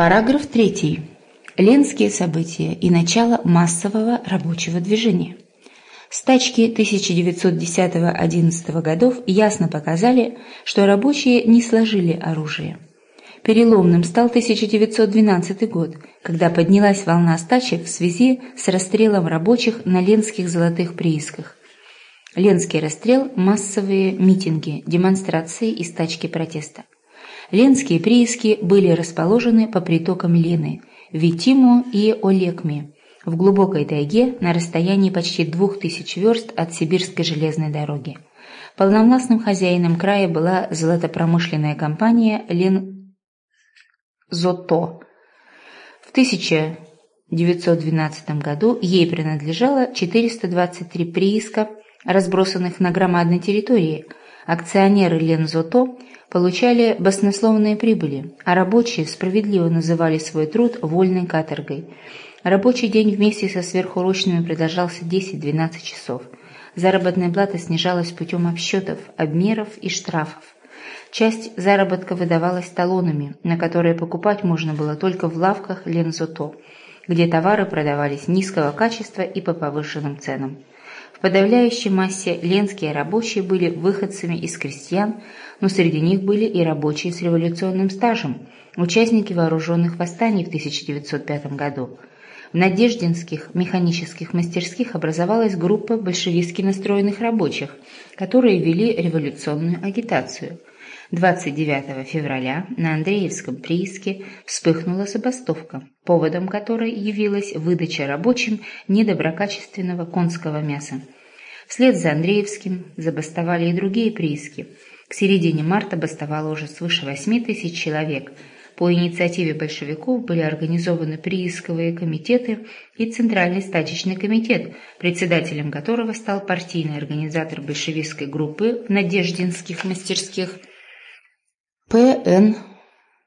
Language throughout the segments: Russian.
Параграф 3. Ленские события и начало массового рабочего движения. Стачки 1910-11 годов ясно показали, что рабочие не сложили оружие. Переломным стал 1912 год, когда поднялась волна стачек в связи с расстрелом рабочих на ленских золотых приисках. Ленский расстрел – массовые митинги, демонстрации и стачки протеста. Ленские прииски были расположены по притокам Лены, Витиму и Олекме, в глубокой тайге на расстоянии почти двух тысяч верст от Сибирской железной дороги. Полновластным хозяином края была золотопромышленная компания Лен Зото. В 1912 году ей принадлежало 423 прииска, разбросанных на громадной территории. Акционеры Лензото получали баснословные прибыли, а рабочие справедливо называли свой труд вольной каторгой. Рабочий день вместе со сверхурочными продолжался 10-12 часов. Заработная плата снижалась путем обсчетов, обмеров и штрафов. Часть заработка выдавалась талонами, на которые покупать можно было только в лавках Лензото, где товары продавались низкого качества и по повышенным ценам. В подавляющей массе ленские рабочие были выходцами из крестьян, но среди них были и рабочие с революционным стажем, участники вооруженных восстаний в 1905 году. В Надеждинских механических мастерских образовалась группа большевистски настроенных рабочих, которые вели революционную агитацию. 29 февраля на Андреевском прииске вспыхнула забастовка, поводом которой явилась выдача рабочим недоброкачественного конского мяса. Вслед за Андреевским забастовали и другие прииски – к середине марта бастовало уже свыше 8 тысяч человек. По инициативе большевиков были организованы приисковые комитеты и Центральный стачечный комитет, председателем которого стал партийный организатор большевистской группы в Надеждинских мастерских П.Н.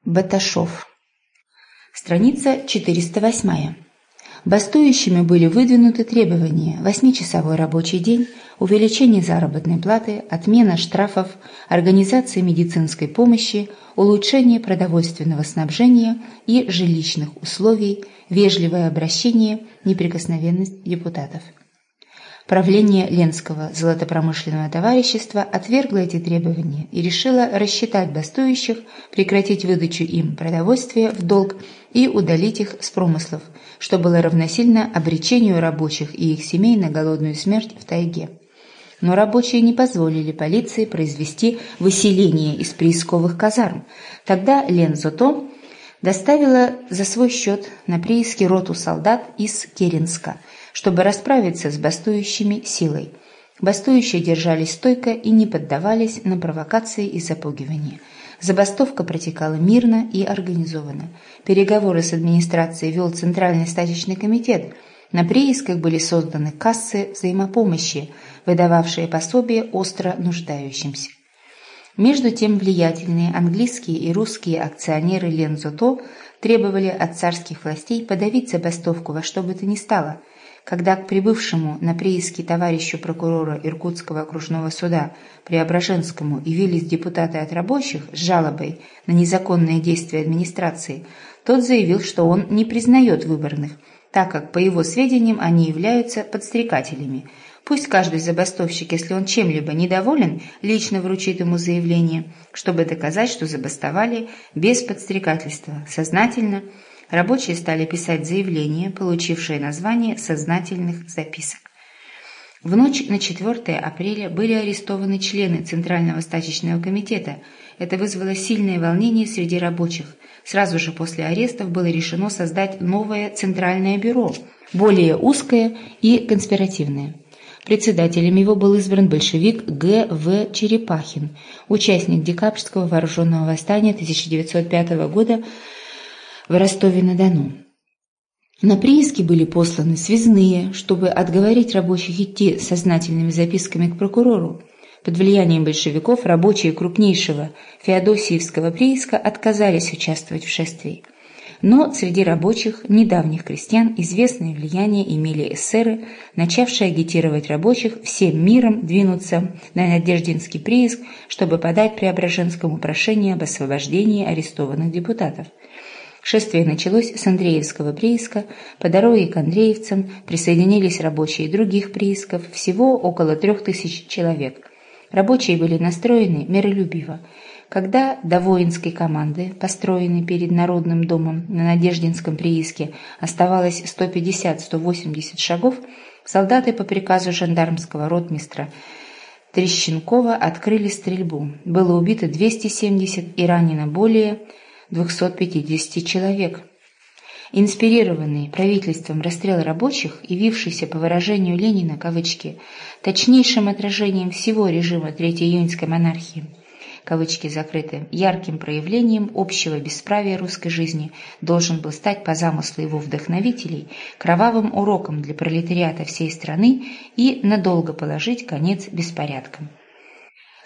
Баташов. Страница 408. Бастующими были выдвинуты требования – восьмичасовой рабочий день, увеличение заработной платы, отмена штрафов, организация медицинской помощи, улучшение продовольственного снабжения и жилищных условий, вежливое обращение, неприкосновенность депутатов. Правление Ленского золотопромышленного товарищества отвергло эти требования и решило рассчитать бастующих, прекратить выдачу им продовольствия в долг и удалить их с промыслов, что было равносильно обречению рабочих и их семей на голодную смерть в тайге. Но рабочие не позволили полиции произвести выселение из приисковых казарм. Тогда Лен Зото доставила за свой счет на прииски роту солдат из Керенска – чтобы расправиться с бастующими силой. Бастующие держались стойко и не поддавались на провокации и запугивания. Забастовка протекала мирно и организованно. Переговоры с администрацией вел Центральный стачечный комитет. На приисках были созданы кассы взаимопомощи, выдававшие пособия остро нуждающимся. Между тем влиятельные английские и русские акционеры Лензото требовали от царских властей подавить забастовку во что бы то ни стало – когда к прибывшему на прииски товарищу прокурора Иркутского окружного суда Преображенскому явились депутаты от рабочих с жалобой на незаконные действия администрации, тот заявил, что он не признает выборных, так как, по его сведениям, они являются подстрекателями. Пусть каждый забастовщик, если он чем-либо недоволен, лично вручит ему заявление, чтобы доказать, что забастовали без подстрекательства, сознательно, рабочие стали писать заявления, получившие название «сознательных записок». В ночь на 4 апреля были арестованы члены Центрального стачечного комитета. Это вызвало сильное волнение среди рабочих. Сразу же после арестов было решено создать новое Центральное бюро, более узкое и конспиративное. Председателем его был избран большевик Г. В. Черепахин, участник декабрьского вооруженного восстания 1905 года, в Ростове-на-Дону. На прииски были посланы связные, чтобы отговорить рабочих идти сознательными записками к прокурору. Под влиянием большевиков рабочие крупнейшего Феодосиевского прииска отказались участвовать в шествии. Но среди рабочих, недавних крестьян, известное влияние имели эсеры, начавшие агитировать рабочих всем миром двинуться на Надеждинский прииск, чтобы подать Преображенскому прошение об освобождении арестованных депутатов – Шествие началось с Андреевского прииска, по дороге к Андреевцам присоединились рабочие других приисков, всего около трех тысяч человек. Рабочие были настроены миролюбиво. Когда до воинской команды, построенной перед Народным домом на Надеждинском прииске, оставалось 150-180 шагов, солдаты по приказу жандармского ротмистра Трещенкова открыли стрельбу. Было убито 270 и ранено более 250 человек. Инспирированный правительством расстрел рабочих, явившийся по выражению Ленина, кавычки, точнейшим отражением всего режима Третьей июньской монархии, кавычки закрыты, ярким проявлением общего бесправия русской жизни должен был стать по замыслу его вдохновителей кровавым уроком для пролетариата всей страны и надолго положить конец беспорядкам.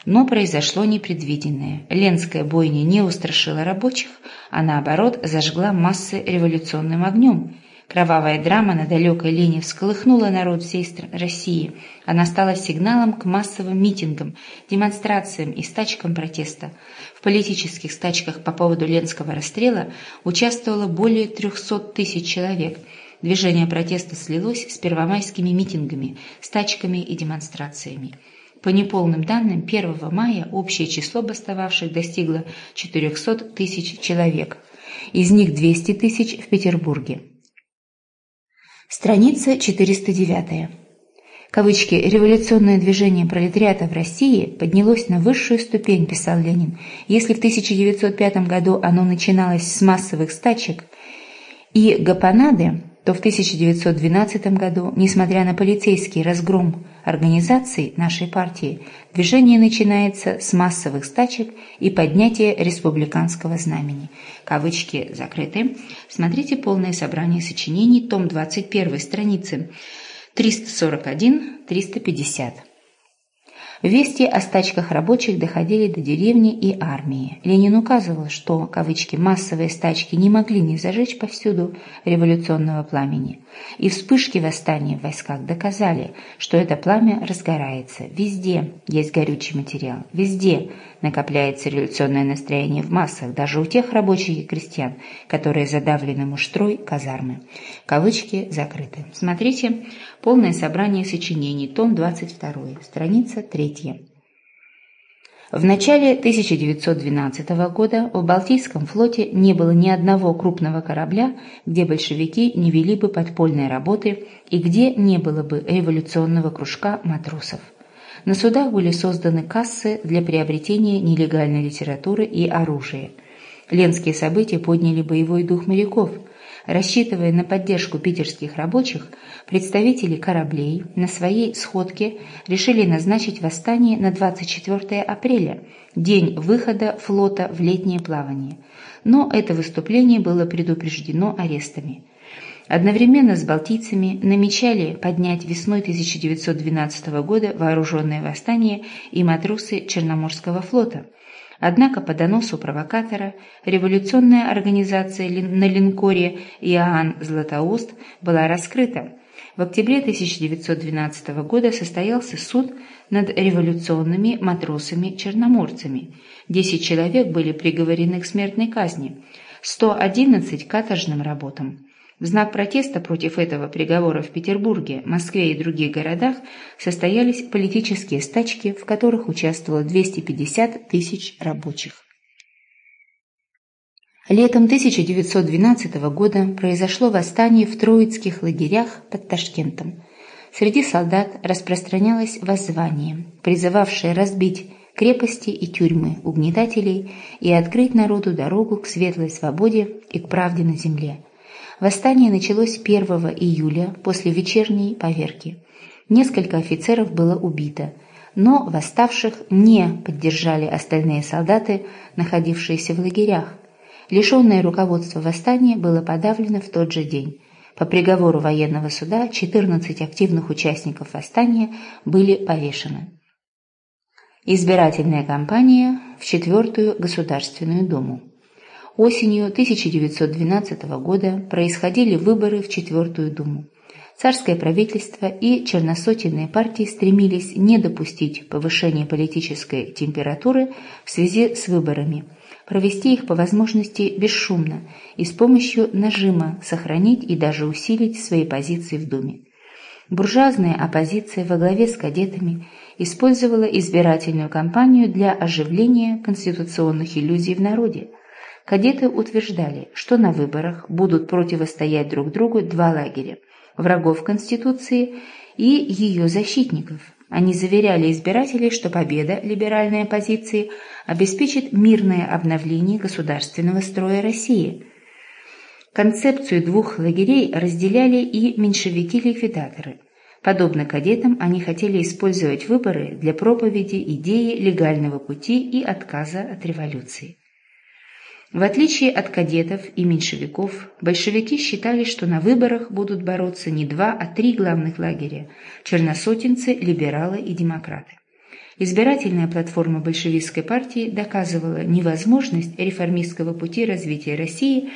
Но произошло непредвиденное. Ленская бойня не устрашила рабочих, а наоборот зажгла массы революционным огнем. Кровавая драма на далекой линии всколыхнула народ всей России. Она стала сигналом к массовым митингам, демонстрациям и стачкам протеста. В политических стачках по поводу Ленского расстрела участвовало более 300 тысяч человек. Движение протеста слилось с первомайскими митингами, стачками и демонстрациями. По неполным данным, 1 мая общее число бастовавших достигло 400 тысяч человек, из них 200 тысяч в Петербурге. Страница 409. Кавычки «революционное движение пролетариата в России поднялось на высшую ступень», писал Ленин. Если в 1905 году оно начиналось с массовых стачек и гапонады, то в 1912 году, несмотря на полицейский разгром организаций нашей партии, движение начинается с массовых стачек и поднятия республиканского знамени. Кавычки закрыты. Смотрите полное собрание сочинений, том 21, страницы 341-350. Вести о стачках рабочих доходили до деревни и армии. Ленин указывал, что, кавычки, «массовые стачки не могли не зажечь повсюду революционного пламени». И вспышки восстания в войсках доказали, что это пламя разгорается. Везде есть горючий материал, везде накопляется революционное настроение в массах, даже у тех рабочих и крестьян, которые задавлены муштрой казармы. Кавычки закрыты. Смотрите полное собрание сочинений, том 22, страница 3. В начале 1912 года в Балтийском флоте не было ни одного крупного корабля, где большевики не вели бы подпольные работы и где не было бы революционного кружка матросов. На судах были созданы кассы для приобретения нелегальной литературы и оружия. Ленские события подняли боевой дух моряков – Рассчитывая на поддержку питерских рабочих, представители кораблей на своей сходке решили назначить восстание на 24 апреля, день выхода флота в летнее плавание. Но это выступление было предупреждено арестами. Одновременно с балтийцами намечали поднять весной 1912 года вооруженное восстание и матросы Черноморского флота – Однако по доносу провокатора революционная организация на линкоре Иоанн Златоуст была раскрыта. В октябре 1912 года состоялся суд над революционными матросами-черноморцами. Десять человек были приговорены к смертной казни, 111 – каторжным работам. В знак протеста против этого приговора в Петербурге, Москве и других городах состоялись политические стачки, в которых участвовало 250 тысяч рабочих. Летом 1912 года произошло восстание в троицких лагерях под Ташкентом. Среди солдат распространялось воззвание, призывавшее разбить крепости и тюрьмы угнетателей и открыть народу дорогу к светлой свободе и к правде на земле. Восстание началось 1 июля после вечерней поверки. Несколько офицеров было убито, но восставших не поддержали остальные солдаты, находившиеся в лагерях. Лишенное руководство восстания было подавлено в тот же день. По приговору военного суда 14 активных участников восстания были повешены. Избирательная кампания в Четвертую Государственную Думу. Осенью 1912 года происходили выборы в Четвертую Думу. Царское правительство и черносотенные партии стремились не допустить повышения политической температуры в связи с выборами. провести их по возможности бесшумно и с помощью нажима сохранить и даже усилить свои позиции в Думе. Буржуазная оппозиция во главе с кадетами использовала избирательную кампанию для оживления конституционных иллюзий в народе. Кадеты утверждали, что на выборах будут противостоять друг другу два лагеря – врагов Конституции и ее защитников. Они заверяли избирателей, что победа либеральной оппозиции обеспечит мирное обновление государственного строя России. Концепцию двух лагерей разделяли и меньшевики-ликвидаторы. Подобно кадетам, они хотели использовать выборы для проповеди идеи легального пути и отказа от революции. В отличие от кадетов и меньшевиков, большевики считали, что на выборах будут бороться не два, а три главных лагеря – черносотенцы, либералы и демократы. Избирательная платформа большевистской партии доказывала невозможность реформистского пути развития России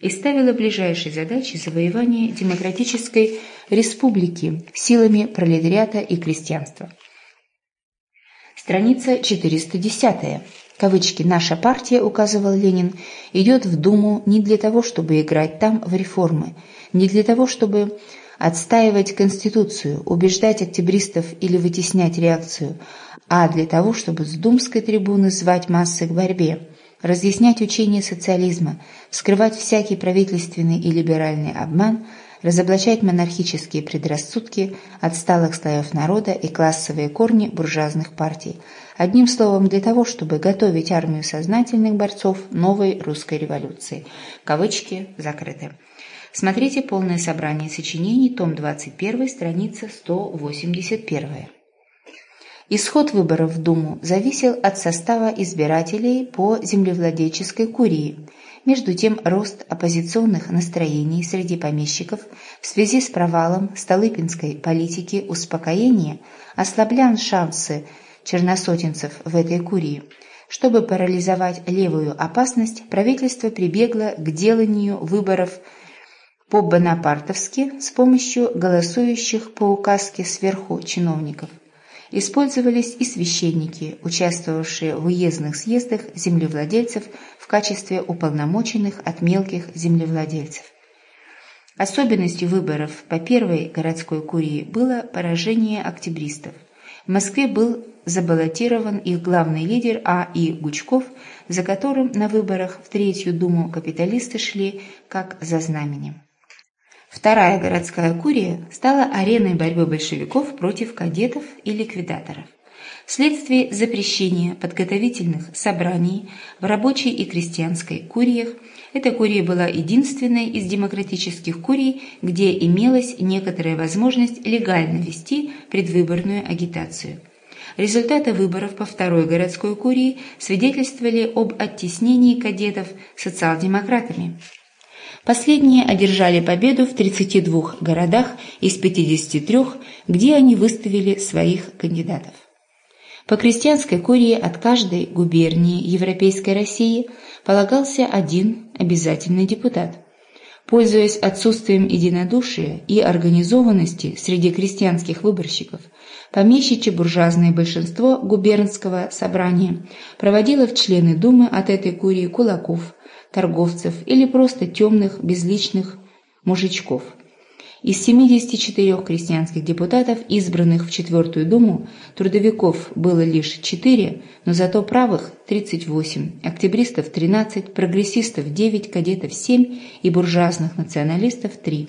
и ставила ближайшей задачей завоевание демократической республики силами пролетариата и крестьянства. Страница 410 кавычки «наша партия», указывал Ленин, идет в Думу не для того, чтобы играть там в реформы, не для того, чтобы отстаивать Конституцию, убеждать октябристов или вытеснять реакцию, а для того, чтобы с думской трибуны звать массы к борьбе, разъяснять учение социализма, вскрывать всякий правительственный и либеральный обман – разоблачать монархические предрассудки отсталых слоев народа и классовые корни буржуазных партий. Одним словом, для того, чтобы готовить армию сознательных борцов новой русской революции. Кавычки закрыты. Смотрите полное собрание сочинений, том 21, страница 181. Исход выборов в Думу зависел от состава избирателей по землевладельческой курии – между тем, рост оппозиционных настроений среди помещиков в связи с провалом Столыпинской политики успокоения ослаблял шансы черносотенцев в этой курии. Чтобы парализовать левую опасность, правительство прибегло к деланию выборов по-бонапартовски с помощью голосующих по указке сверху чиновников. Использовались и священники, участвовавшие в уездных съездах землевладельцев в качестве уполномоченных от мелких землевладельцев. Особенностью выборов по первой городской курии было поражение октябристов. В Москве был забаллотирован их главный лидер А. И. Гучков, за которым на выборах в Третью Думу капиталисты шли как за знаменем. Вторая городская курия стала ареной борьбы большевиков против кадетов и ликвидаторов. Вследствие запрещения подготовительных собраний в рабочей и крестьянской куриях, эта курия была единственной из демократических курий, где имелась некоторая возможность легально вести предвыборную агитацию. Результаты выборов по второй городской курии свидетельствовали об оттеснении кадетов социал-демократами. Последние одержали победу в 32 городах из 53, где они выставили своих кандидатов. По крестьянской курии от каждой губернии Европейской России полагался один обязательный депутат. Пользуясь отсутствием единодушия и организованности среди крестьянских выборщиков, помещичье буржуазное большинство губернского собрания проводило в члены Думы от этой курии кулаков, торговцев или просто темных, безличных мужичков. Из 74 крестьянских депутатов, избранных в Четвертую Думу, трудовиков было лишь 4, но зато правых – 38, октябристов – 13, прогрессистов – 9, кадетов – 7 и буржуазных националистов – 3.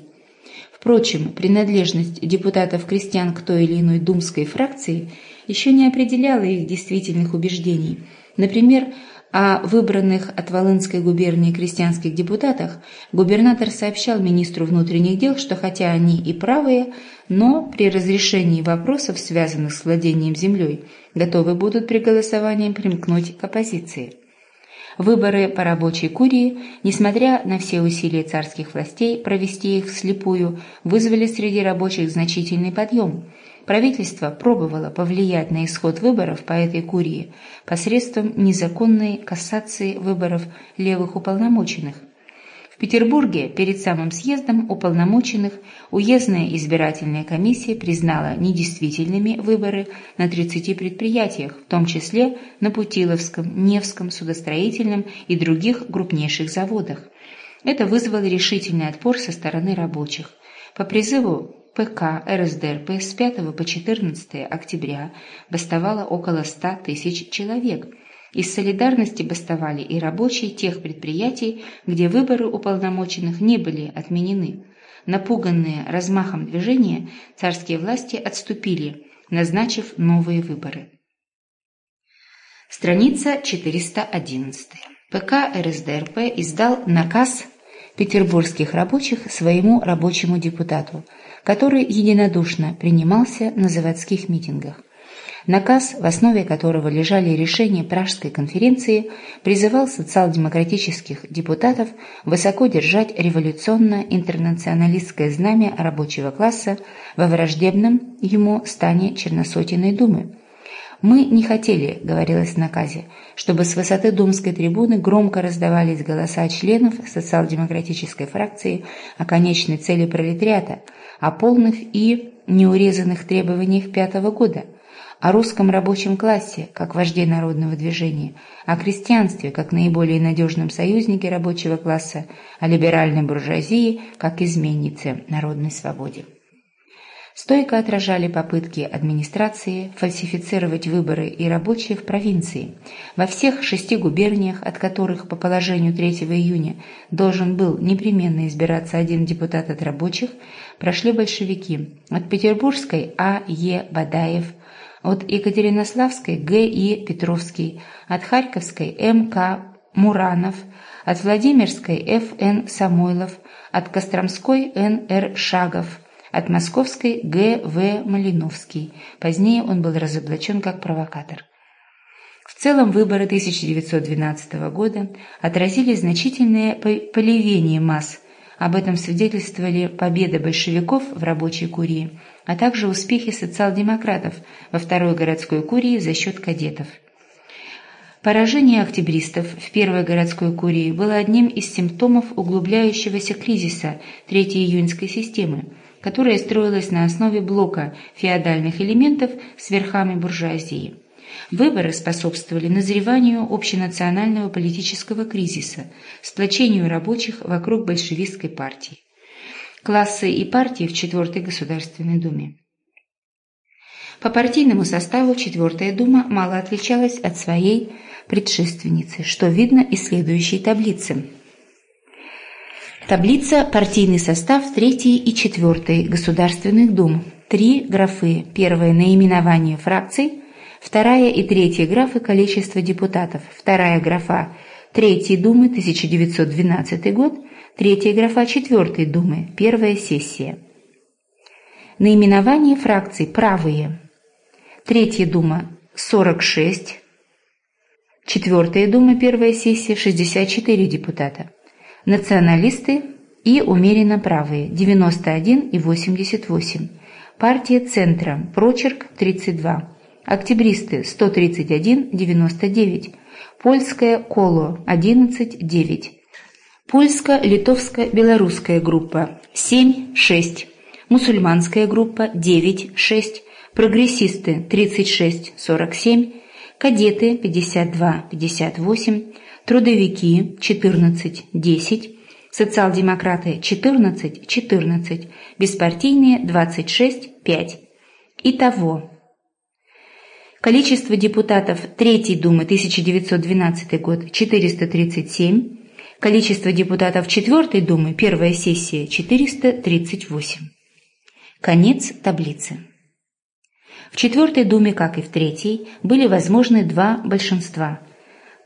Впрочем, принадлежность депутатов-крестьян к той или иной думской фракции еще не определяла их действительных убеждений. Например, о выбранных от Волынской губернии крестьянских депутатах губернатор сообщал министру внутренних дел, что хотя они и правые, но при разрешении вопросов, связанных с владением землей, готовы будут при голосовании примкнуть к оппозиции. Выборы по рабочей курии, несмотря на все усилия царских властей провести их вслепую, вызвали среди рабочих значительный подъем – правительство пробовало повлиять на исход выборов по этой курии посредством незаконной кассации выборов левых уполномоченных. В Петербурге перед самым съездом уполномоченных уездная избирательная комиссия признала недействительными выборы на 30 предприятиях, в том числе на Путиловском, Невском, судостроительном и других крупнейших заводах. Это вызвало решительный отпор со стороны рабочих. По призыву ПК РСДРП с 5 по 14 октября бастовало около 100 тысяч человек – из солидарности бастовали и рабочие тех предприятий, где выборы уполномоченных не были отменены. Напуганные размахом движения, царские власти отступили, назначив новые выборы. Страница 411. ПК РСДРП издал наказ петербургских рабочих своему рабочему депутату, который единодушно принимался на заводских митингах. Наказ, в основе которого лежали решения Пражской конференции, призывал социал-демократических депутатов высоко держать революционно-интернационалистское знамя рабочего класса во враждебном ему стане Черносотиной думы. «Мы не хотели», — говорилось в наказе, чтобы с высоты думской трибуны громко раздавались голоса членов социал-демократической фракции о конечной цели пролетариата, о полных и неурезанных требованиях пятого года — о русском рабочем классе, как вожде народного движения, о крестьянстве, как наиболее надежном союзнике рабочего класса, о либеральной буржуазии, как изменнице народной свободе. Стойко отражали попытки администрации фальсифицировать выборы и рабочие в провинции. Во всех шести губерниях, от которых по положению 3 июня должен был непременно избираться один депутат от рабочих, прошли большевики. От Петербургской А. Е. Бадаев, от Екатеринославской Г. И. Петровский, от Харьковской М. К. Муранов, от Владимирской Ф. Н. Самойлов, от Костромской Н. Р. Шагов, от Московской Г. В. Малиновский. Позднее он был разоблачен как провокатор. В целом выборы 1912 года отразили значительное поливение масс. Об этом свидетельствовали победы большевиков в рабочей курии, а также успехи социал-демократов во второй городской курии за счет кадетов. Поражение октябристов в первой городской курии было одним из симптомов углубляющегося кризиса Третьей июньской системы, которая строилась на основе блока феодальных элементов с верхами буржуазии. Выборы способствовали назреванию общенационального политического кризиса, сплочению рабочих вокруг большевистской партии классы и партии в Четвертой Государственной Думе. По партийному составу Четвертая Дума мало отличалась от своей предшественницы, что видно из следующей таблицы. Таблица «Партийный состав Третьей и Четвертой Государственных Дум». Три графы. Первая – наименование фракций. Вторая и третья графы – количество депутатов. Вторая графа – Третьей Думы, 1912 год. Третья графа Четвертой Думы, первая сессия. Наименование фракций правые. Третья Дума 46. Четвертая Дума, первая сессия 64 депутата. Националисты и умеренно правые 91 и 88. Партия Центра, прочерк 32. Октябристы 131, 99. Польское коло 11, 9. Польско-литовско-белорусская группа 7-6, мусульманская группа 9-6, прогрессисты 36-47, кадеты 52-58, трудовики 14-10, социал-демократы 14-14, беспартийные 26-5. Итого. Количество депутатов Третьей Думы 1912 год 437, Количество депутатов Четвертой Думы, первая сессия, 438. Конец таблицы. В Четвертой Думе, как и в Третьей, были возможны два большинства.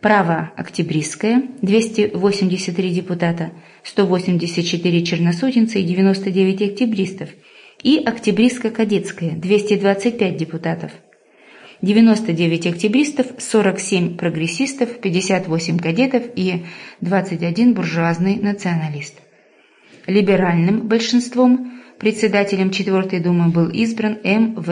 Право октябристское – 283 депутата, 184 черносотенцы и 99 октябристов, и октябристско-кадетское – 225 депутатов – 99 октябристов, 47 прогрессистов, 58 кадетов и 21 буржуазный националист. Либеральным большинством председателем Четвертой Думы был избран М. В.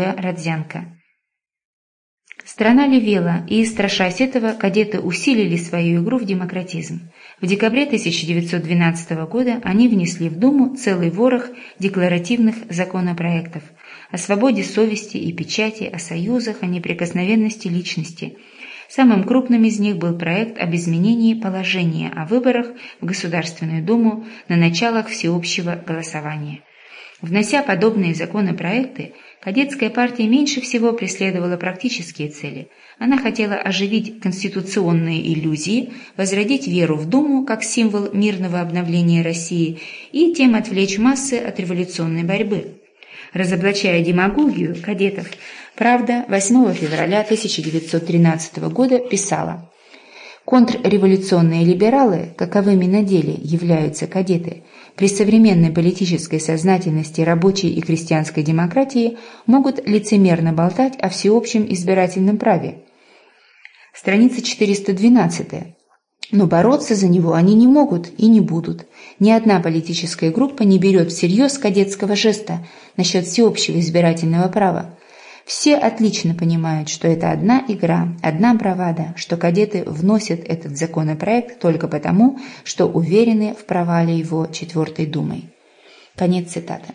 Страна левела, и, страшась этого, кадеты усилили свою игру в демократизм. В декабре 1912 года они внесли в Думу целый ворох декларативных законопроектов о свободе совести и печати, о союзах, о неприкосновенности личности. Самым крупным из них был проект об изменении положения о выборах в Государственную Думу на началах всеобщего голосования. Внося подобные законопроекты, кадетская партия меньше всего преследовала практические цели – она хотела оживить конституционные иллюзии, возродить веру в Думу как символ мирного обновления России и тем отвлечь массы от революционной борьбы. Разоблачая демагогию кадетов, «Правда» 8 февраля 1913 года писала «Контрреволюционные либералы, каковыми на деле являются кадеты, при современной политической сознательности рабочей и крестьянской демократии могут лицемерно болтать о всеобщем избирательном праве, Страница 412. Но бороться за него они не могут и не будут. Ни одна политическая группа не берет всерьез кадетского жеста насчет всеобщего избирательного права. Все отлично понимают, что это одна игра, одна бравада, что кадеты вносят этот законопроект только потому, что уверены в провале его Четвертой Думой. Конец цитаты.